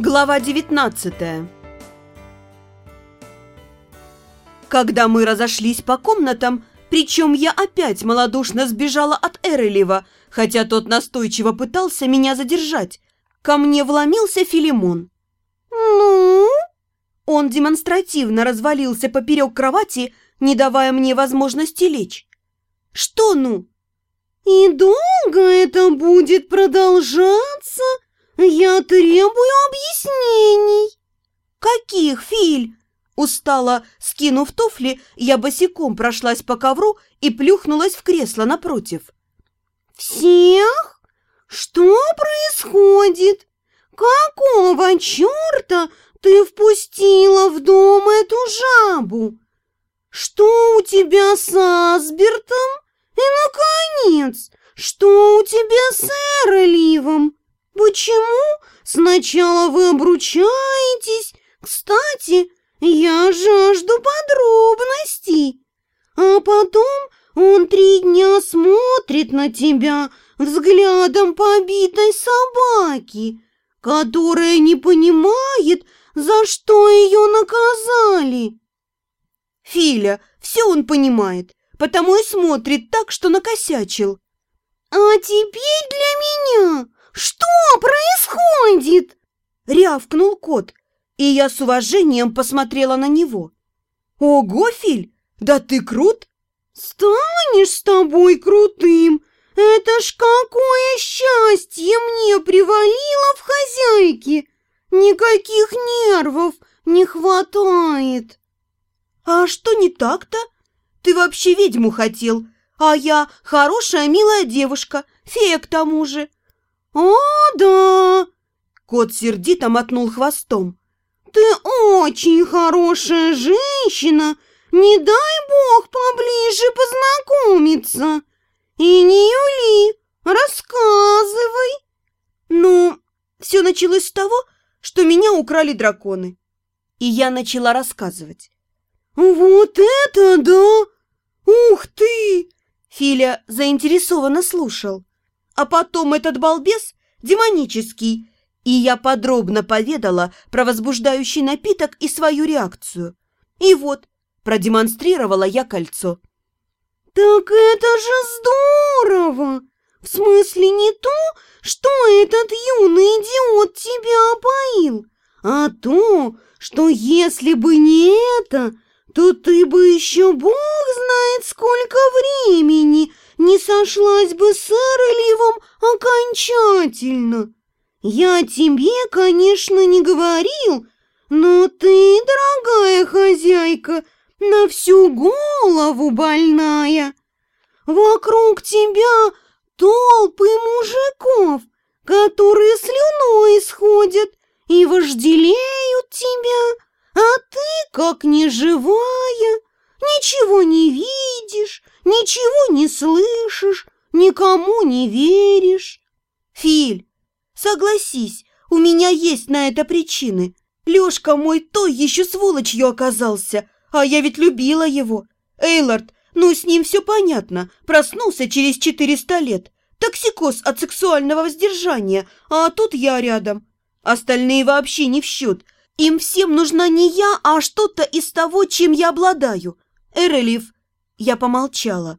Глава 19 Когда мы разошлись по комнатам, причем я опять малодушно сбежала от Эрелева, хотя тот настойчиво пытался меня задержать, ко мне вломился Филимон. «Ну?» Он демонстративно развалился поперек кровати, не давая мне возможности лечь. «Что ну?» «И долго это будет продолжаться? Я требую объяснений!» «Каких, Филь?» Устала, скинув туфли, я босиком прошлась по ковру и плюхнулась в кресло напротив. «Всех? Что происходит? Какого черта ты впустила в дом эту жабу? Что у тебя с Асбертом? И, наконец, что у тебя с Эроливом? Почему сначала вы обручаетесь? Кстати, я жажду подробностей. А потом он три дня смотрит на тебя взглядом побитой собаки, которая не понимает, за что ее наказали. Филя, все он понимает, потому и смотрит так, что накосячил. А теперь для меня что происходит? Рявкнул кот, и я с уважением посмотрела на него. «Ого, Филь, да ты крут!» «Станешь с тобой крутым! Это ж какое счастье мне привалило в хозяйке! Никаких нервов не хватает!» «А что не так-то? Ты вообще ведьму хотел, а я хорошая, милая девушка, фея к тому же!» «О, да!» Кот сердито мотнул хвостом. Ты очень хорошая женщина, не дай бог поближе познакомиться. И не юли, рассказывай. Ну, все началось с того, что меня украли драконы. И я начала рассказывать. Вот это да! Ух ты! Филя заинтересованно слушал. А потом этот балбес, демонический, и я подробно поведала про возбуждающий напиток и свою реакцию. И вот, продемонстрировала я кольцо. «Так это же здорово! В смысле не то, что этот юный идиот тебя опоил, а то, что если бы не это, то ты бы еще бог знает сколько времени не сошлась бы с Эрливом окончательно!» «Я тебе, конечно, не говорил, но ты, дорогая хозяйка, на всю голову больная. Вокруг тебя толпы мужиков, которые слюной сходят и вожделеют тебя, а ты, как неживая, ничего не видишь, ничего не слышишь, никому не веришь. Филь, Согласись, у меня есть на это причины. Лёшка мой то еще сволочью оказался, а я ведь любила его. Эйлард, ну с ним все понятно, проснулся через четыреста лет. Токсикоз от сексуального воздержания, а тут я рядом. Остальные вообще не в счет. Им всем нужна не я, а что-то из того, чем я обладаю. Эрелив, я помолчала.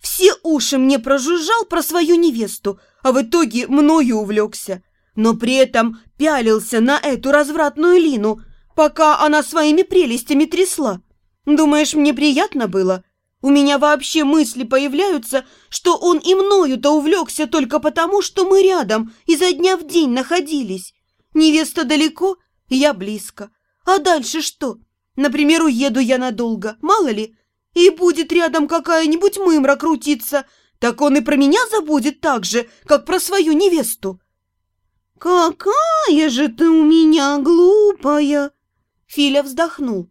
Все уши мне прожужжал про свою невесту, а в итоге мною увлекся. Но при этом пялился на эту развратную Лину, пока она своими прелестями трясла. Думаешь, мне приятно было? У меня вообще мысли появляются, что он и мною-то увлекся только потому, что мы рядом изо дня в день находились. Невеста далеко, я близко. А дальше что? Например, уеду я надолго, мало ли, и будет рядом какая-нибудь мымра крутиться, так он и про меня забудет так же, как про свою невесту. «Какая же ты у меня глупая!» Филя вздохнул.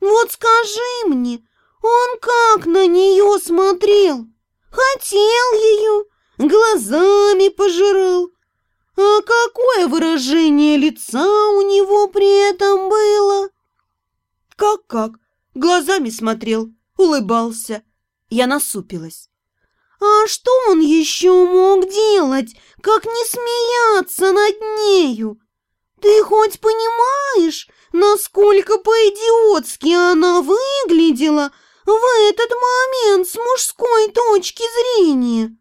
«Вот скажи мне, он как на нее смотрел? Хотел ее, глазами пожирал. А какое выражение лица у него при этом было?» «Как-как? Глазами смотрел, улыбался. Я насупилась. А что он еще мог делать, как не смеяться над нею? Ты хоть понимаешь, насколько по-идиотски она выглядела в этот момент с мужской точки зрения?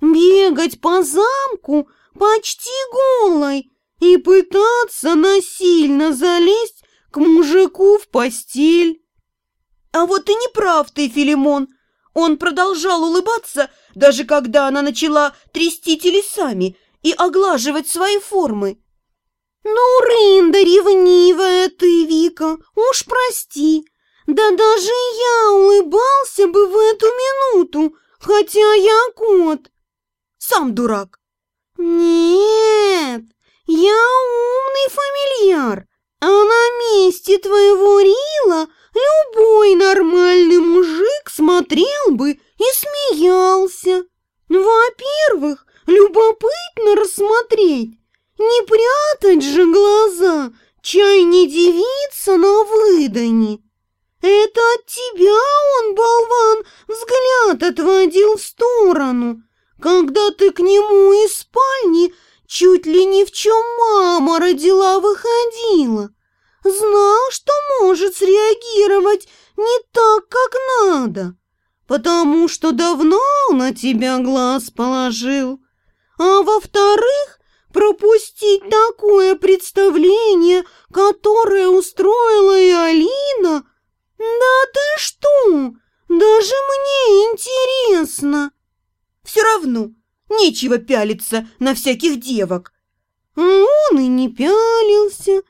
Бегать по замку почти голой и пытаться насильно залезть к мужику в постель. А вот и не прав ты, Филимон. Он продолжал улыбаться, даже когда она начала трясти телесами и оглаживать свои формы. «Ну, Рында, ревнивая ты, Вика, уж прости. Да даже я улыбался бы в эту минуту, хотя я кот». «Сам дурак». «Нет, я умный фамильяр, а на месте твоего Рила любой нормальный мужик смотрел бы и смеялся. Во-первых, любопытно рассмотреть, не прятать же глаза, чай не девица на выдане. Это от тебя он, болван, взгляд отводил в сторону, когда ты к нему из спальни чуть ли ни в чем мама родила выходила. Знал, что может среагировать не так, как надо, потому что давно на тебя глаз положил. А во-вторых, пропустить такое представление, которое устроила и Алина? Да ты что? Даже мне интересно. Все равно нечего пялиться на всяких девок. А он и не пялился.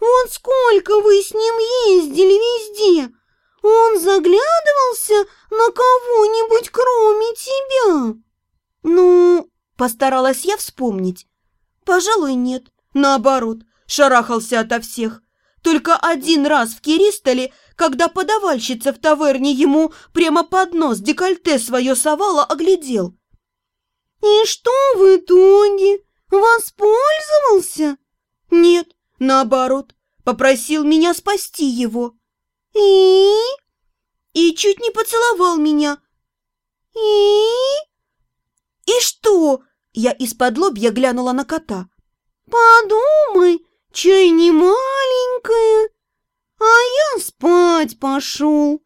Вот сколько вы с ним ездили везде. Он заглядывался на кого-нибудь кроме тебя? Ну, постаралась я вспомнить. Пожалуй, нет. Наоборот, шарахался ото всех. Только один раз в Киристоле, когда подавальщица в таверне ему прямо под нос декольте свое совала, оглядел. «И что в итоге? Воспользовался?» «Нет, наоборот, попросил меня спасти его». «И?» «И чуть не поцеловал меня». «И?» «И что?» Я из-под лобья глянула на кота. «Подумай, чай не маленькая, а я спать пошел».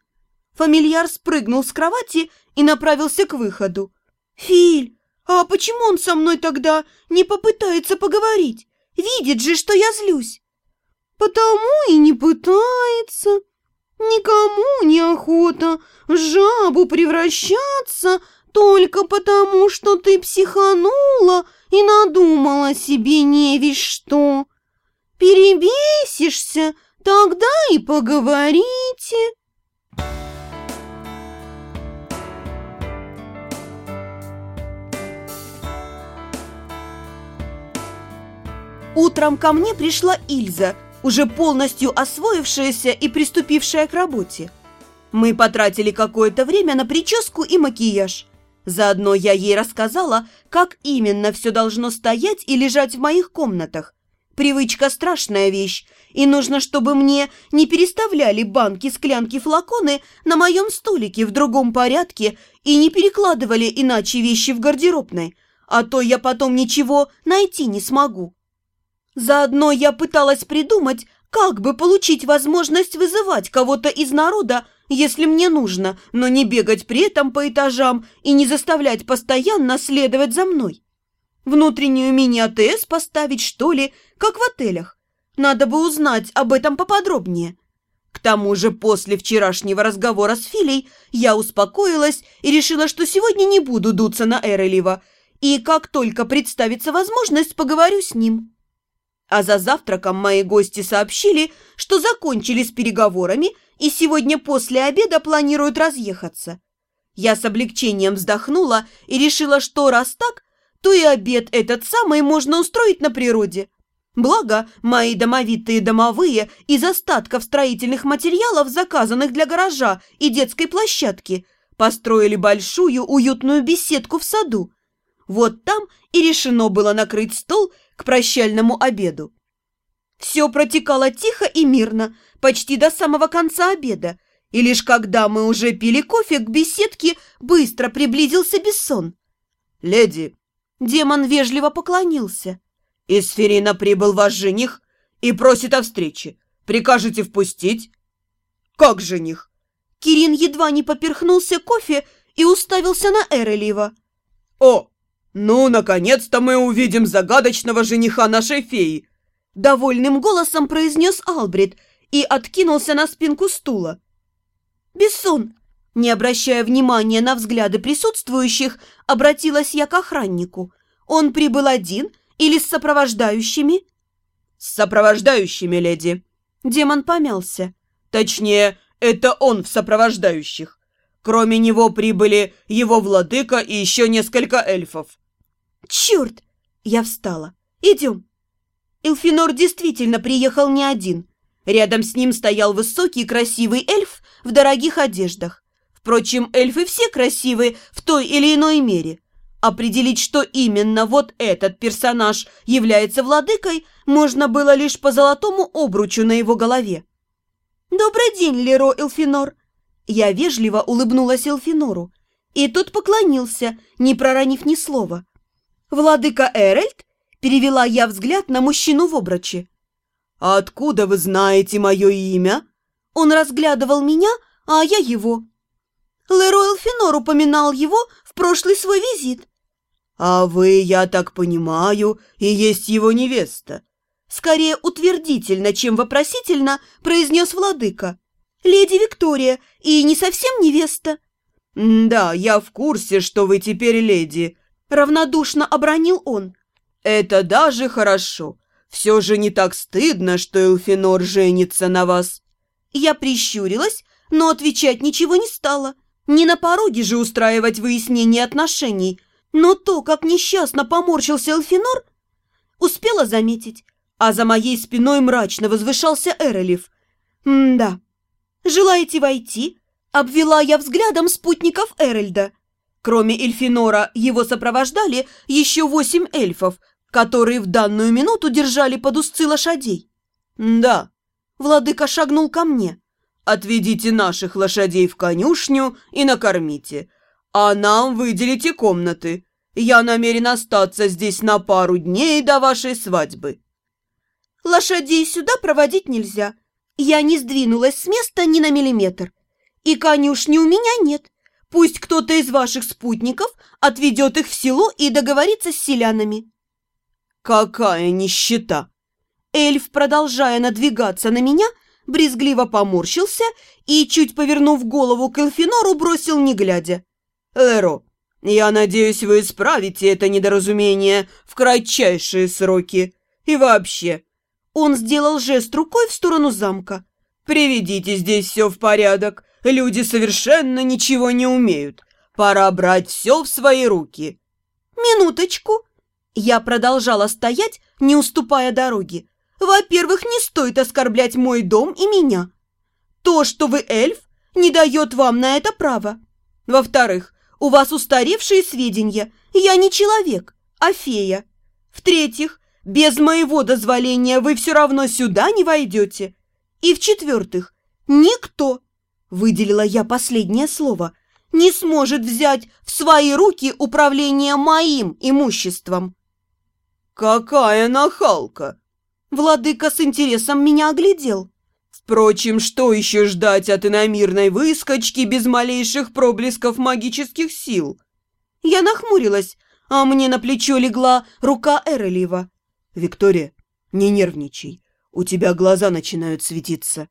Фамильяр спрыгнул с кровати и направился к выходу. «Филь, а почему он со мной тогда не попытается поговорить? Видит же, что я злюсь». «Потому и не пытается. Никому не охота в жабу превращаться, только потому, что ты психанула и надумала себе не весь что. Перебесишься, тогда и поговорите. Утром ко мне пришла Ильза, уже полностью освоившаяся и приступившая к работе. Мы потратили какое-то время на прическу и макияж – Заодно я ей рассказала, как именно все должно стоять и лежать в моих комнатах. Привычка – страшная вещь, и нужно, чтобы мне не переставляли банки, склянки, флаконы на моем столике в другом порядке и не перекладывали иначе вещи в гардеробной, а то я потом ничего найти не смогу. Заодно я пыталась придумать, как бы получить возможность вызывать кого-то из народа если мне нужно, но не бегать при этом по этажам и не заставлять постоянно следовать за мной. Внутреннюю мини-АТС поставить, что ли, как в отелях. Надо бы узнать об этом поподробнее. К тому же после вчерашнего разговора с Филей я успокоилась и решила, что сегодня не буду дуться на Эрелева, и как только представится возможность, поговорю с ним. А за завтраком мои гости сообщили, что закончили с переговорами и сегодня после обеда планируют разъехаться. Я с облегчением вздохнула и решила, что раз так, то и обед этот самый можно устроить на природе. Благо, мои домовитые домовые из остатков строительных материалов, заказанных для гаража и детской площадки, построили большую уютную беседку в саду. Вот там и решено было накрыть стол к прощальному обеду. Все протекало тихо и мирно, почти до самого конца обеда, и лишь когда мы уже пили кофе, к беседке быстро приблизился Бессон. «Леди!» Демон вежливо поклонился. «Из Ферина прибыл ваш жених и просит о встрече. Прикажете впустить?» «Как жених?» Кирин едва не поперхнулся кофе и уставился на Эрелива. «О, ну, наконец-то мы увидим загадочного жениха нашей феи!» Довольным голосом произнес Албрит и откинулся на спинку стула. «Бессон!» Не обращая внимания на взгляды присутствующих, обратилась я к охраннику. «Он прибыл один или с сопровождающими?» «С сопровождающими, леди!» Демон помялся. «Точнее, это он в сопровождающих. Кроме него прибыли его владыка и еще несколько эльфов». «Черт!» Я встала. «Идем!» Элфинор действительно приехал не один. Рядом с ним стоял высокий красивый эльф в дорогих одеждах. Впрочем, эльфы все красивые в той или иной мере. Определить, что именно вот этот персонаж является владыкой, можно было лишь по золотому обручу на его голове. «Добрый день, Леро Элфинор!» Я вежливо улыбнулась Элфинору, и тот поклонился, не проронив ни слова. «Владыка Эрельд?» – перевела я взгляд на мужчину в обруче. «А откуда вы знаете мое имя?» Он разглядывал меня, а я его. Леройл Финор упоминал его в прошлый свой визит. «А вы, я так понимаю, и есть его невеста?» Скорее утвердительно, чем вопросительно, произнес владыка. «Леди Виктория, и не совсем невеста». «Да, я в курсе, что вы теперь леди», — равнодушно обронил он. «Это даже хорошо. Все же не так стыдно, что Элфинор женится на вас». Я прищурилась, но отвечать ничего не стала. Не на пороге же устраивать выяснение отношений. Но то, как несчастно поморщился Элфинор, успела заметить. А за моей спиной мрачно возвышался Эрелев. «М-да. Желаете войти?» Обвела я взглядом спутников Эрельда. Кроме Эльфинора, его сопровождали еще восемь эльфов, которые в данную минуту держали под узцы лошадей. «Да», — владыка шагнул ко мне. «Отведите наших лошадей в конюшню и накормите, а нам выделите комнаты. Я намерен остаться здесь на пару дней до вашей свадьбы». «Лошадей сюда проводить нельзя. Я не сдвинулась с места ни на миллиметр. И конюшни у меня нет. Пусть кто-то из ваших спутников отведет их в село и договорится с селянами». «Какая нищета!» Эльф, продолжая надвигаться на меня, брезгливо поморщился и, чуть повернув голову к Эльфинору, бросил не глядя. «Эро, я надеюсь, вы исправите это недоразумение в кратчайшие сроки. И вообще...» Он сделал жест рукой в сторону замка. «Приведите здесь все в порядок. Люди совершенно ничего не умеют. Пора брать все в свои руки». «Минуточку!» Я продолжала стоять, не уступая дороги. Во-первых, не стоит оскорблять мой дом и меня. То, что вы эльф, не дает вам на это права. Во-вторых, у вас устаревшие сведения. Я не человек, а фея. В-третьих, без моего дозволения вы все равно сюда не войдете. И в-четвертых, никто, выделила я последнее слово, не сможет взять в свои руки управление моим имуществом. «Какая нахалка!» Владыка с интересом меня оглядел. Впрочем, что еще ждать от иномирной выскочки без малейших проблесков магических сил? Я нахмурилась, а мне на плечо легла рука Эрелива. «Виктория, не нервничай, у тебя глаза начинают светиться».